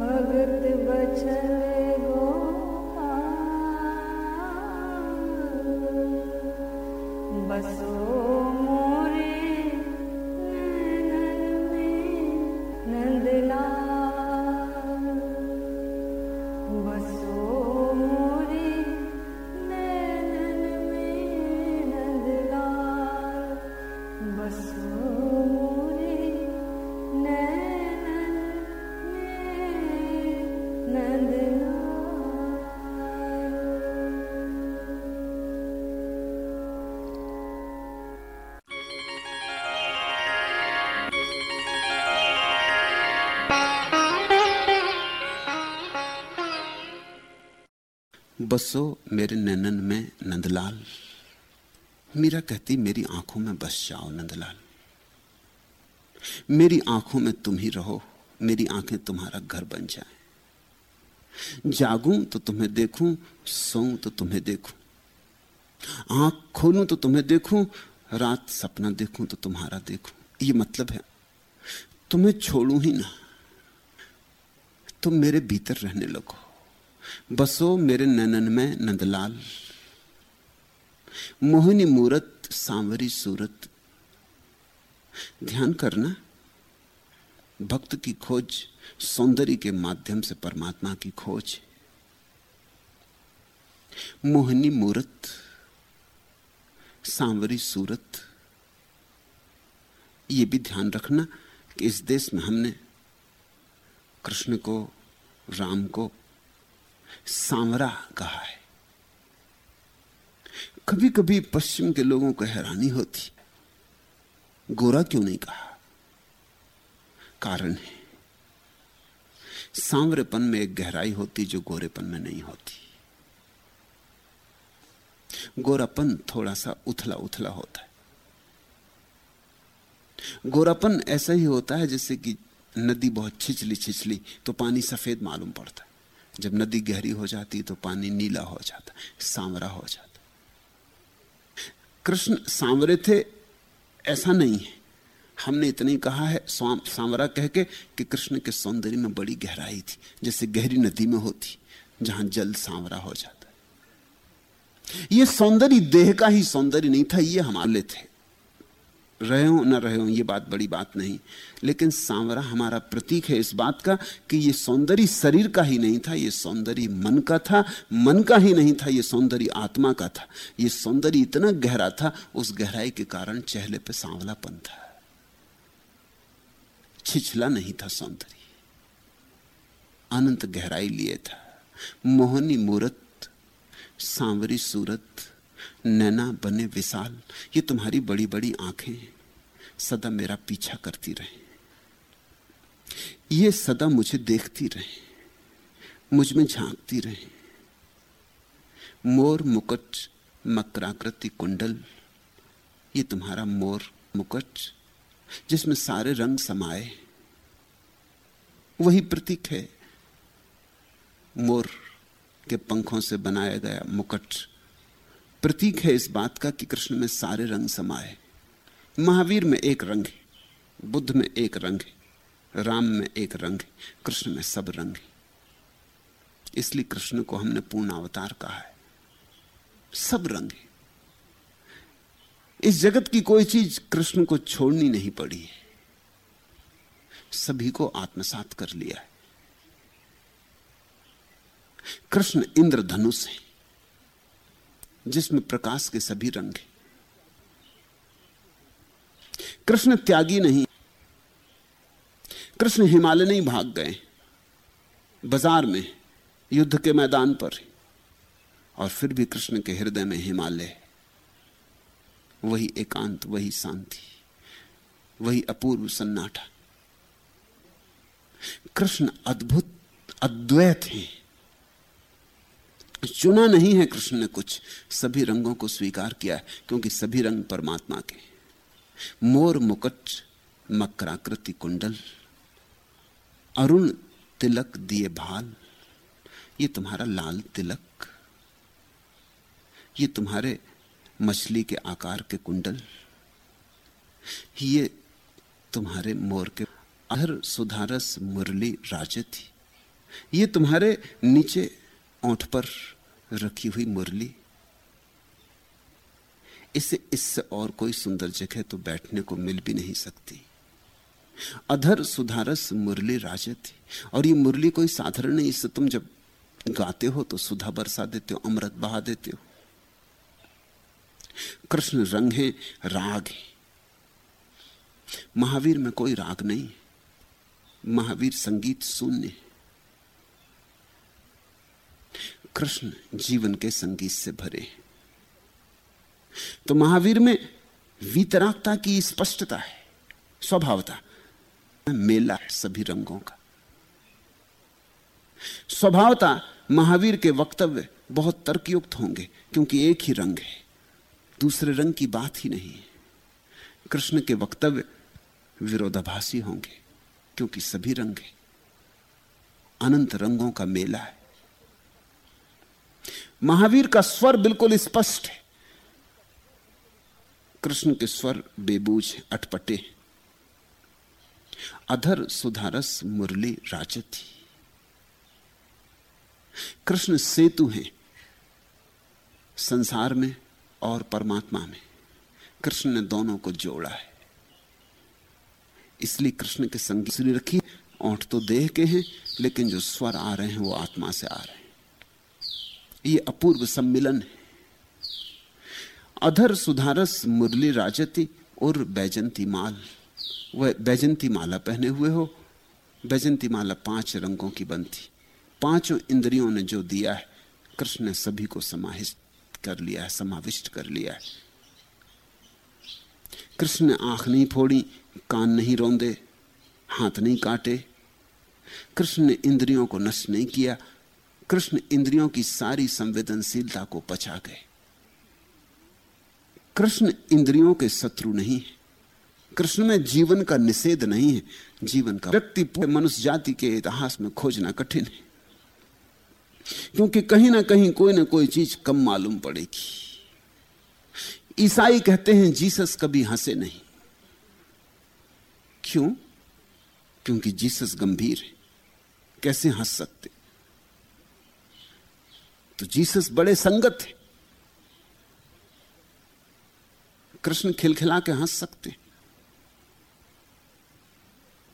भगत वचन बसो मेरे नैनन में नंदलाल। मीरा कहती, मेरी आँखों में बस जाओ नंदलाल। मेरी आँखों में तुम ही रहो, मेरी आँखें तुम्हारा घर बन जाए। जागूं तो तुम्हें देखूँ, सोऊं तो तुम्हें देखूँ। आँख खोलूं तो तुम्हें देखूँ, रात सपना देखूँ तो तुम्हारा देखूँ। ये मतलब है, तुम्हें छोड़ू ही ना। तुम मेरे भीतर रहने लगो। बसो मेरे ननन में नंदलाल। मोहिनी मूरत, सांवरी सूरत। ध्यान करना, भक्त की खोज सौंदर्य के माध्यम से परमात्मा की खोज। मोहिनी मूरत, सांवरी सूरत। ये भी ध्यान रखना कि इस देश में हमने कृष्ण को, राम को सांवरा कहा है। कभी कभी पश्चिम के लोगों को हैरानी होती। गोरा क्यों नहीं कहा? कारण है। सांवरेपन में एक गहराई होती जो गोरेपन में नहीं होती। गोरापन थोड़ा सा उथला उथला होता है। गोरापन ऐसा ही होता है जैसे कि नदी बहुत छिछली छिछली तो पानी सफ़ेद मालूम पड़ता है। जब नदी गहरी हो जाती तो पानी नीला हो जाता, सांवरा हो जाता। कृष्ण सांवरे थे, ऐसा नहीं है। हमने इतना कहा है सांवरा कह के कि कृष्ण के सौंदर्य में बड़ी गहराई थी, जैसे गहरी नदी में होती, जहाँ जल सांवरा हो जाता। यह सौंदर्य देह का ही सौंदर्य नहीं था, ये हमारे थे। रहे हो, न रहे हो, ये बात बड़ी बात नहीं। लेकिन सांवरा हमारा प्रतीक है इस बात का कि ये सौंदर्य शरीर का ही नहीं था, ये सौंदर्य मन का था, मन का ही नहीं था, ये सौंदर्य आत्मा का था। ये सौंदर्य इतना गहरा था, उस गहराई के कारण चेहरे पे सांवलापन था। छिछला नहीं था सौंदर्य। अनंत गहराई लिए था। मोहनी मूरत, सांवरी सूरत नैना बने विशाल, ये तुम्हारी बड़ी बड़ी आँखें सदा मेरा पीछा करती रहे। ये सदा मुझे देखती रहे, मुझमें झांकती रहे। मोर मुकुट मकराकृति कुंडल, ये तुम्हारा मोर मुकुट, जिसमें सारे रंग समाये वही प्रतीक है, मोर के पंखों से बनाया गया मुकुट। प्रतीक है इस बात का कि कृष्ण में सारे रंग समाये। महावीर में एक रंग है, बुद्ध में एक रंग है, राम में एक रंग है, कृष्ण में सब रंग है। इसलिए कृष्ण को हमने पूर्ण अवतार कहा है। सब रंग है। इस जगत की कोई चीज़ कृष्ण को छोड़नी नहीं पड़ी है। सभी को आत्मसात कर लिया है। कृष्ण इंद्रधनुष है। जिसमें प्रकाश के सभी रंग हैं। कृष्ण त्यागी नहीं। कृष्ण हिमालय नहीं भाग गए। बाज़ार में युद्ध के मैदान पर और फिर भी कृष्ण के हृदय में हिमालय। वही एकांत, वही शांति, वही अपूर्व सन्नाटा। कृष्ण अद्भुत, अद्वैत है। चुना नहीं है कृष्ण ने कुछ। सभी रंगों को स्वीकार किया है, क्योंकि सभी रंग परमात्मा के मोर मुकट, मकराकृति कुंडल, अरुण तिलक दिए भाल, ये तुम्हारा लाल तिलक, ये तुम्हारे मछली के आकार के कुंडल, ये तुम्हारे मोर के अहर सुधारस मुरली राजती, ये तुम्हारे नीचे ओंठ पर रखी हुई मुरली। इसे इससे और कोई सुंदर जगह तो बैठने को मिल भी नहीं सकती। अधर सुधारस मुरली राजे थी, और ये मुरली कोई साधारण नहीं, इससे तुम जब गाते हो तो सुधा बरसा देते हो, अमृत बहा देते हो। कृष्ण रंग है राग है। महावीर में कोई राग नहीं, महावीर संगीत शून्य है। कृष्ण जीवन के संगीत से भरे तो महावीर में वीतरागता की स्पष्टता है, स्वभावता, मेला है सभी रंगों का। स्वभावता महावीर के वक्तव्य बहुत तर्कयुक्त होंगे, क्योंकि एक ही रंग है, दूसरे रंग की बात ही नहीं है। कृष्ण के वक्तव्य विरोधाभासी होंगे, क्योंकि सभी रंग है। अनंत रंगों का मेला है। महावीर का स्वर बिल्कुल स्पष्ट है। कृष्ण के स्वर बेबूझ अटपटे अधर सुधारस मुरली राजती। कृष्ण सेतु है, संसार में और परमात्मा में। कृष्ण ने दोनों को जोड़ा है। इसलिए कृष्ण के संगीत रखी, ओंठ तो देह के हैं, लेकिन जो स्वर आ रहे हैं, वो आत्मा से आ रहे हैं। ये अपूर्व सम्मिलन है। अधर सुधारस मुरली राजती और बैजंती माल। वह बैजंती माला पहने हुए हो। बैजंती माला पाँच रंगों की बनती। पाँचों इंद्रियों ने जो दिया है, कृष्ण ने सभी को समाहित कर लिया है, समाविष्ट कर लिया है। कृष्ण ने आँख नहीं फोड़ी, कान नहीं रोंदे, हाथ नहीं काटे। कृष्ण ने इंद्रियों को नष्ट नहीं किया कृष्ण इंद्रियों की सारी संवेदनशीलता को पचा गए। कृष्ण इंद्रियों के शत्रु नहीं है। कृष्ण में जीवन का निषेध नहीं है। जीवन का व्यक्ति मनुष्य जाति के इतिहास में खोजना कठिन है। क्योंकि कहीं ना कहीं कोई ना कोई चीज़ कम मालूम पड़ेगी। ईसाई कहते हैं, जीसस कभी हंसे नहीं। क्यों? क्योंकि जीसस गंभीर है। कैसे हंस सकते? तो जीसस बड़े संगत थे कृष्ण खिलखिला के हंस सकते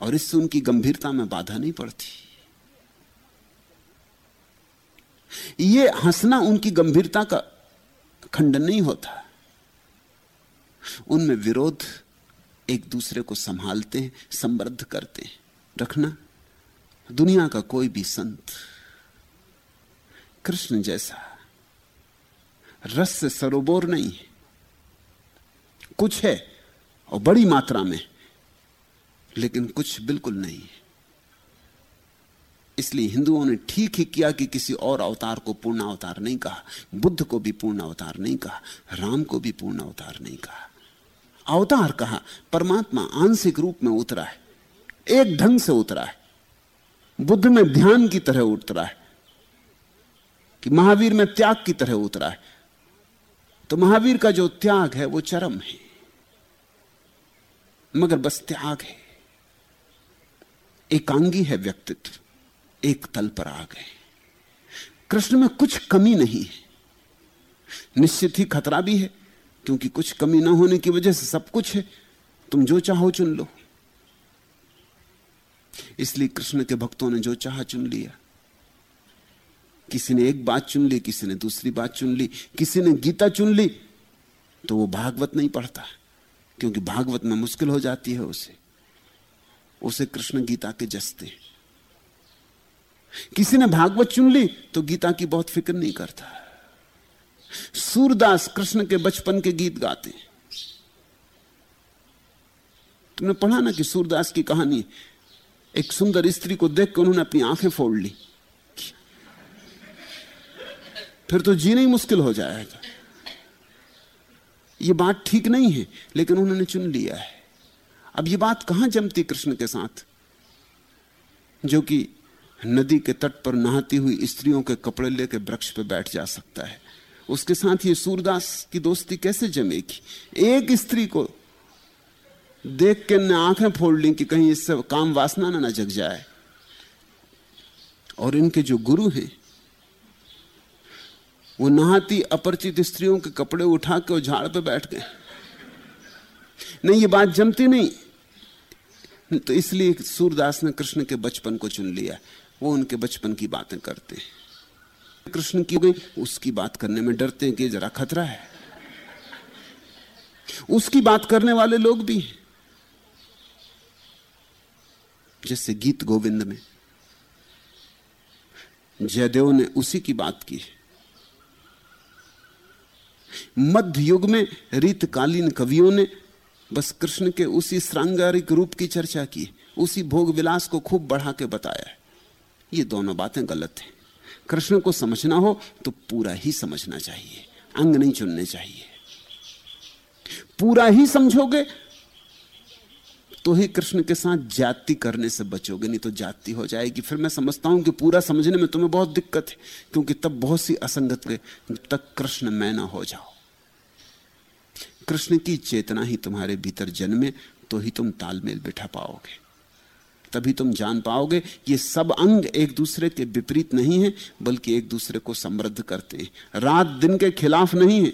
और इससे उनकी गंभीरता में बाधा नहीं पड़ती। ये हंसना उनकी गंभीरता का खंडन नहीं होता। उनमें विरोध एक दूसरे को संभालते हैं, समृद्ध करते हैं। रखना, दुनिया का कोई भी संत कृष्ण जैसा। रस से सरोबोर नहीं है। कुछ है और बड़ी मात्रा में, लेकिन कुछ बिल्कुल नहीं है। इसलिए हिंदुओं ने ठीक ही किया कि किसी और अवतार को पूर्ण अवतार नहीं कहा, बुद्ध को भी पूर्ण अवतार नहीं कहा, राम को भी पूर्ण अवतार नहीं कहा। अवतार कहा, परमात्मा आंशिक रूप में उतरा है, एक ढंग से उतरा है। बुद्ध में ध्यान की तरह उतरा है। कि महावीर में त्याग की तरह उतरा है। तो महावीर का जो त्याग है, वो चरम है। मगर बस त्याग है। एकांगी है व्यक्तित्व, एक तल पर आ गए कृष्ण में कुछ कमी नहीं है। निश्चित ही खतरा भी है, क्योंकि कुछ कमी ना होने की वजह से सब कुछ है। तुम जो चाहो चुन लो। इसलिए कृष्ण के भक्तों ने जो चाहा चुन लिया किसी ने एक बात चुन ली, किसी ने दूसरी बात चुन ली, किसी ने गीता चुन ली तो वो भागवत नहीं पढ़ता, क्योंकि भागवत में मुश्किल हो जाती है उसे। उसे कृष्ण गीता के जसते। किसी ने भागवत चुन ली तो गीता की बहुत फ़िक्र नहीं करता। सूरदास कृष्ण के बचपन के गीत गाते तुमने पढ़ा ना कि सूरदास की कहानी, एक सुंदर स्त्री को देख कर उन्होंने अपनी आँखें फोड़ ली। फिर तो जीना ही मुश्किल हो जाएगा। ये बात ठीक नहीं है, लेकिन उन्होंने चुन लिया है। अब ये बात कहाँ जमती कृष्ण के साथ? जो कि नदी के तट पर नहाती हुई स्त्रियों के कपड़े लेके वृक्ष पर बैठ जा सकता है। उसके साथ ये सूरदास की दोस्ती कैसे जमेगी? एक स्त्री को देख के ने आँखें फोड़ ली कि कहीं इससे काम वासना ना जग जाए। और इनके जो गुरु हैं वो नहाती अपरिचित स्त्रियों के कपड़े उठा के वो झाड़ पे बैठ गए। नहीं, ये बात जमती नहीं। तो इसलिए सूरदास ने कृष्ण के बचपन को चुन लिया। वो उनके बचपन की बातें करते हैं। कृष्ण की गई, उसकी बात करने में डरते हैं कि जरा खतरा है। उसकी बात करने वाले लोग भी हैं। जैसे गीत गोविंद में। जयदेव ने उसी की बात की है। मध्य युग में रीतकालीन कवियों ने बस कृष्ण के उसी श्रृंगारिक रूप की चर्चा की, उसी भोग विलास को खूब बढ़ा के बताया ये दोनों बातें गलत हैं। कृष्ण को समझना हो तो पूरा ही समझना चाहिए, अंग नहीं चुनने चाहिए। पूरा ही समझोगे तो ही कृष्ण के साथ जाति करने से बचोगे, नहीं तो जाति हो जाएगी। फिर मैं समझता हूँ कि पूरा समझने में तुम्हें बहुत दिक्कत है, क्योंकि तब बहुत सी असंगत के तक कृष्ण मैं ना हो जाओ कृष्ण की चेतना ही तुम्हारे भीतर जन्मे तो ही तुम तालमेल बिठा पाओगे। तभी तुम जान पाओगे, ये सब अंग एक दूसरे के विपरीत नहीं है, बल्कि एक दूसरे को समृद्ध करते हैं। रात दिन के खिलाफ नहीं है।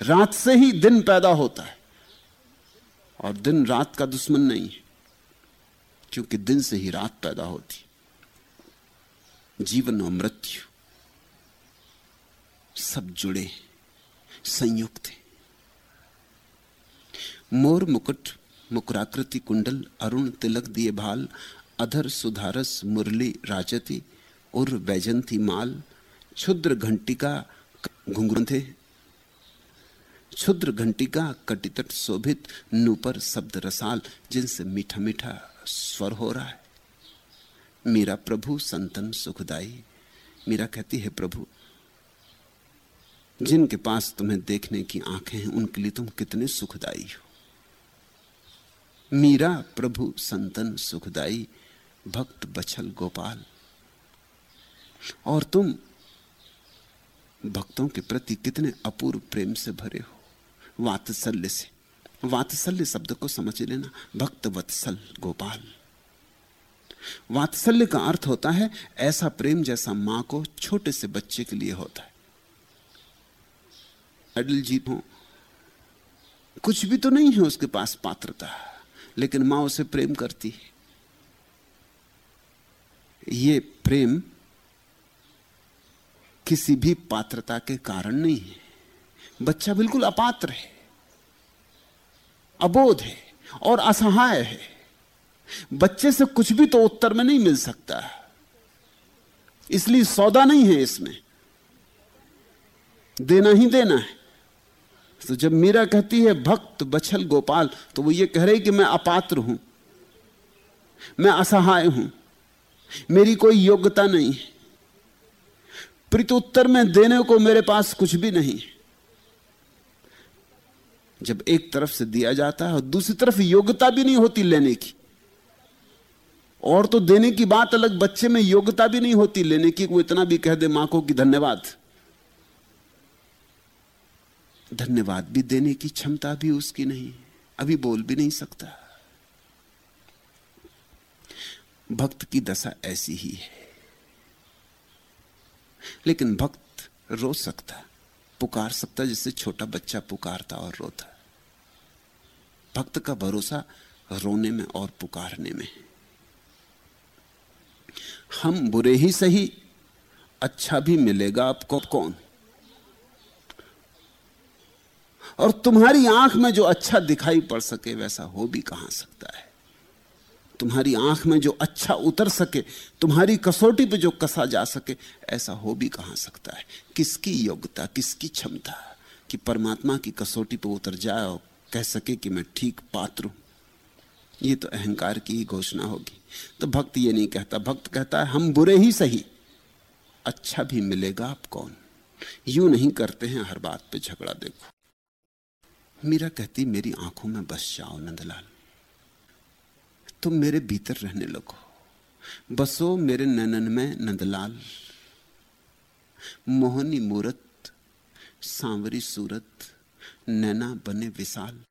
रात से ही दिन पैदा होता है। और दिन रात का दुश्मन नहीं है, क्योंकि दिन से ही रात पैदा होती जीवन और मृत्यु सब जुड़े संयुक्त है। मोर मुकुट, मुकुराकृति कुंडल, अरुण तिलक दिए भाल, अधर सुधारस मुरली राजती, उर वैजंती माल, क्षुद्र घंटिका घुंघुंधे क्षुद्र घंटिका कटितट शोभित नूपर शब्द रसाल, जिनसे मीठा मीठा स्वर हो रहा है। मेरा प्रभु, संतन सुखदाई। मीरा कहती है, प्रभु, जिनके पास तुम्हें देखने की आँखें हैं, उनके लिए तुम कितने सुखदाई हो। मीरा प्रभु, संतन सुखदाई, भक्त बछल गोपाल। और तुम भक्तों के प्रति कितने अपूर्व प्रेम से भरे हो। वात्सल्य से। वात्सल्य शब्द को समझ लेना। भक्त वत्सल, गोपाल। वात्सल्य का अर्थ होता है, ऐसा प्रेम जैसा माँ को छोटे से बच्चे के लिए होता है। अडल जीत हो, कुछ भी तो नहीं है उसके पास पात्रता, लेकिन माँ उसे प्रेम करती है। ये प्रेम किसी भी पात्रता के कारण नहीं है। बच्चा बिल्कुल अपात्र है, अबोध है और असहाय है। बच्चे से कुछ भी तो उत्तर में नहीं मिल सकता। इसलिए सौदा नहीं है इसमें। देना ही देना है। तो जब मीरा कहती है, भक्त बछल गोपाल तो वो ये कह रही कि मैं अपात्र हूँ, मैं असहाय हूँ, मेरी कोई योग्यता नहीं है। प्रत्युत्तर में देने को मेरे पास कुछ भी नहीं जब एक तरफ़ से दिया जाता है और दूसरी तरफ़ योग्यता भी नहीं होती लेने की। और तो देने की बात अलग, बच्चे में योग्यता भी नहीं होती लेने की, वो इतना भी कह दे माँ को कि धन्यवाद। धन्यवाद भी देने की क्षमता भी उसकी नहीं, अभी बोल भी नहीं सकता। भक्त की दशा ऐसी ही है। लेकिन भक्त रो सकता। पुकार सकता जिससे छोटा बच्चा पुकारता और रोता भक्त का भरोसा रोने में और पुकारने में है। हम बुरे ही सही अच्छा भी मिलेगा आपको कौन? और तुम्हारी आँख में जो अच्छा दिखाई पड़ सके, वैसा हो भी कहाँ सकता है? तुम्हारी आँख में जो अच्छा उतर सके, तुम्हारी कसौटी पे जो कसा जा सके, ऐसा हो भी कहाँ सकता है? किसकी योग्यता, किसकी क्षमता कि परमात्मा की कसौटी पे उतर जाए और कह सके कि मैं ठीक पात्र हूँ? ये तो अहंकार की ही घोषणा होगी। तो भक्त ये नहीं कहता। भक्त कहता है, हम बुरे ही सही। अच्छा भी मिलेगा आप कौन? यूँ नहीं करते हैं, हर बात पे झगड़ा देखो। मीरा कहती, मेरी आँखों में बस जाओ नंदलाल। तुम मेरे भीतर रहने लगो। बसो मेरे ननन में नंदलाल। मोहनी मूरत, सांवरी सूरत, नैना बने विशाल।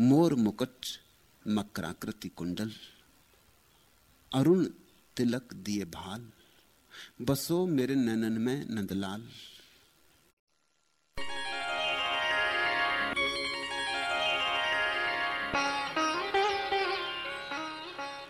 मोर मुकट, मकराकृति कुंडल। अरुण तिलक दिए भाल। बसो मेरे नैनन में नंदलाल।